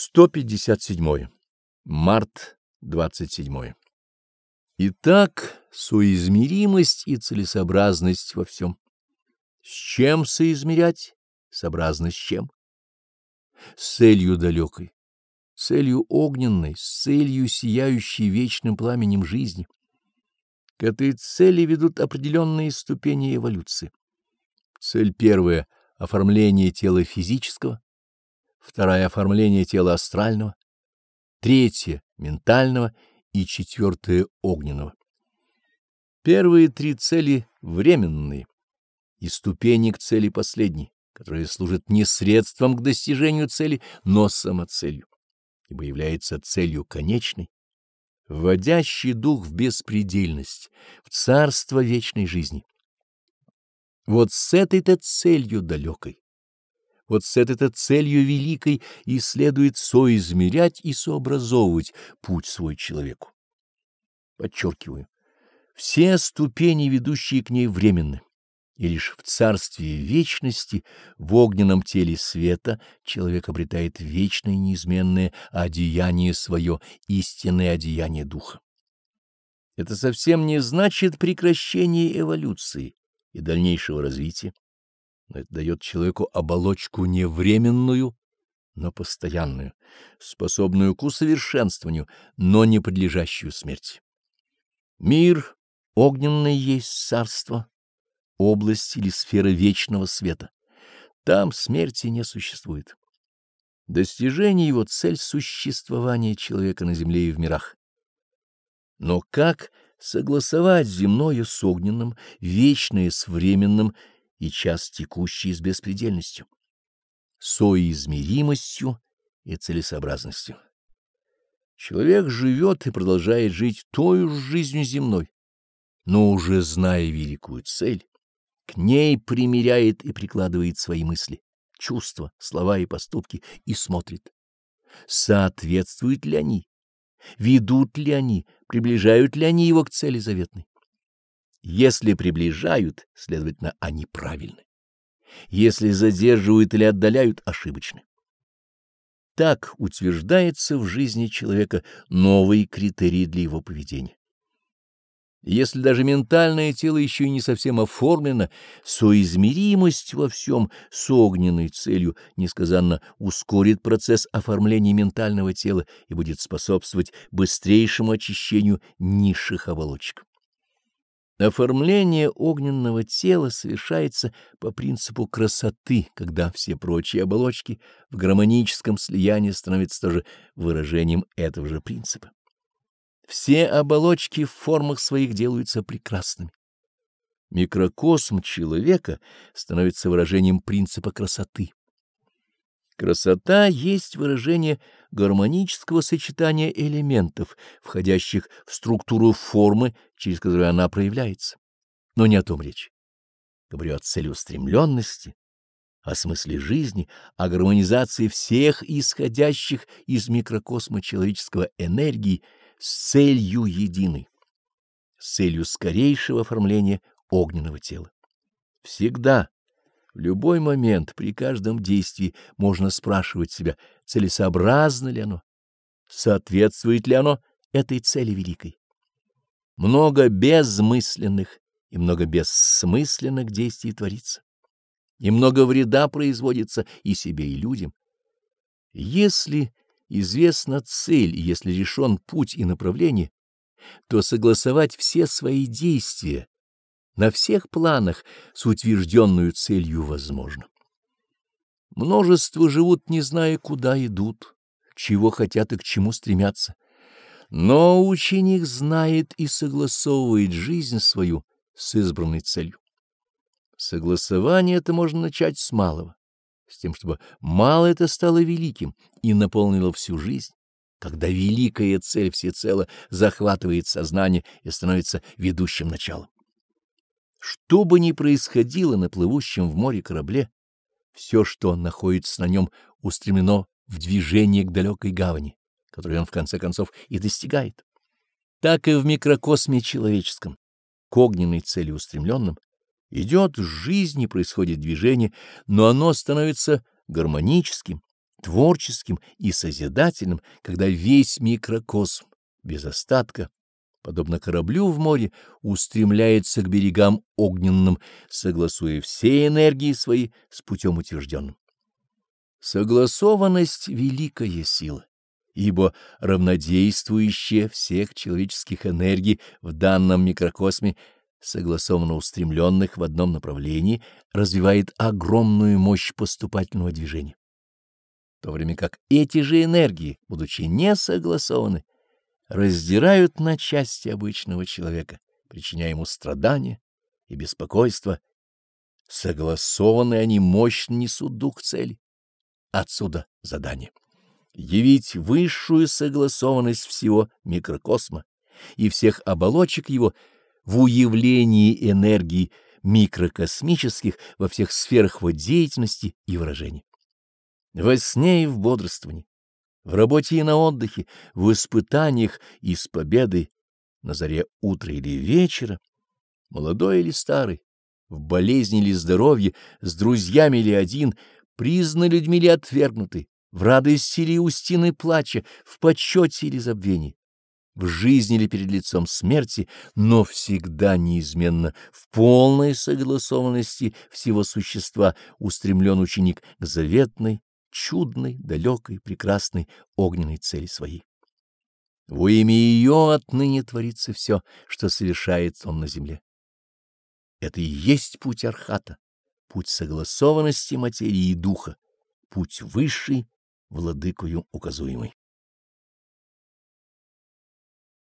157. Март 27. Итак, соизмеримость и целесообразность во всем. С чем соизмерять? Сообразно с чем? С целью далекой, целью огненной, с целью сияющей вечным пламенем жизни. К этой цели ведут определенные ступени эволюции. Цель первая — оформление тела физического, вторая — оформление тела астрального, третья — ментального и четвертая — огненного. Первые три цели временные и ступени к цели последней, которые служат не средством к достижению цели, но самоцелью, ибо является целью конечной, вводящий дух в беспредельность, в царство вечной жизни. Вот с этой-то целью далекой вот с этой-то целью великой и следует соизмерять и сообразовывать путь свой человеку. Подчеркиваю, все ступени, ведущие к ней, временны, и лишь в царстве вечности, в огненном теле света, человек обретает вечное неизменное одеяние свое, истинное одеяние духа. Это совсем не значит прекращение эволюции и дальнейшего развития но это дает человеку оболочку не временную, но постоянную, способную к усовершенствованию, но не подлежащую смерти. Мир огненный есть царство, область или сфера вечного света. Там смерти не существует. Достижение его — цель существования человека на земле и в мирах. Но как согласовать земное с огненным, вечное с временным — и час текущий с беспредельностью, соизмеримостью и целесообразностью. Человек живет и продолжает жить той же жизнью земной, но уже зная великую цель, к ней примиряет и прикладывает свои мысли, чувства, слова и поступки и смотрит, соответствуют ли они, ведут ли они, приближают ли они его к цели заветной. Если приближают, следовательно, они правильны. Если задерживают или отдаляют, ошибочны. Так утверждается в жизни человека новый критерий для его поведения. Если даже ментальное тело еще и не совсем оформлено, соизмеримость во всем с огненной целью несказанно ускорит процесс оформления ментального тела и будет способствовать быстрейшему очищению низших оболочек. Оформление огненного тела совершается по принципу красоты, когда все прочие оболочки в гармоническом слиянии становятся тоже выражением этого же принципа. Все оболочки в формах своих делаются прекрасными. Микрокосм человека становится выражением принципа красоты. Красота есть выражение гармонического сочетания элементов, входящих в структуру формы, через которую она проявляется. Но не о том речь. Говорю о целеустремленности, о смысле жизни, о гармонизации всех исходящих из микрокосма человеческого энергии с целью единой, с целью скорейшего оформления огненного тела. Всегда в любой момент, при каждом действии можно спрашивать себя, целесообразно ли оно, соответствует ли оно этой цели великой. Много безмысленных и много бессмысленных действий творится, и много вреда производится и себе, и людям. Если известна цель, и если решен путь и направление, то согласовать все свои действия на всех планах с утвержденную целью возможно. Множество живут, не зная, куда идут, чего хотят и к чему стремятся. Но ученик знает и согласовывает жизнь свою с избранной целью. Согласование это можно начать с малого, с тем, чтобы мало это стало великим и наполнило всю жизнь, когда великая цель всецело захватывает сознание и становится ведущим началом. Что бы ни происходило на плывущем в море корабле, все, что находится на нем, устремлено в движение к далекой гавани, которую он в конце концов и достигает. Так и в микрокосме человеческом, к огненной цели устремленным, идет жизнь и происходит движение, но оно становится гармоническим, творческим и созидательным, когда весь микрокосм без остатка, подобно кораблю в море, устремляется к берегам огненным, согласуя все энергии свои с путем утвержденным. Согласованность — великая сила, ибо равнодействующая всех человеческих энергий в данном микрокосме согласованно устремленных в одном направлении, развивает огромную мощь поступательного движения. В то время как эти же энергии, будучи не согласованы, раздирают на части обычного человека, причиняя ему страдания и беспокойство, согласованные они мощно несут дух цели. Отсюда задание. Явить высшую согласованность всего микрокосма и всех оболочек его в уявлении энергии микрокосмических во всех сферах его деятельности и выражений. Во сне и в бодрствовании, в работе и на отдыхе, в испытаниях и с победой, на заре утра или вечера, молодой или старый, в болезни или здоровье, с друзьями или один, признаны людьми или отвергнуты, в радости или устины плача, в почете или забвении в жизни или перед лицом смерти, но всегда неизменно в полной согласованности всего существа устремлен ученик к заветной, чудной, далекой, прекрасной огненной цели своей. Во имя ее отныне творится все, что совершается он на земле. Это и есть путь архата, путь согласованности материи и духа, путь высший, владыкою указуемый.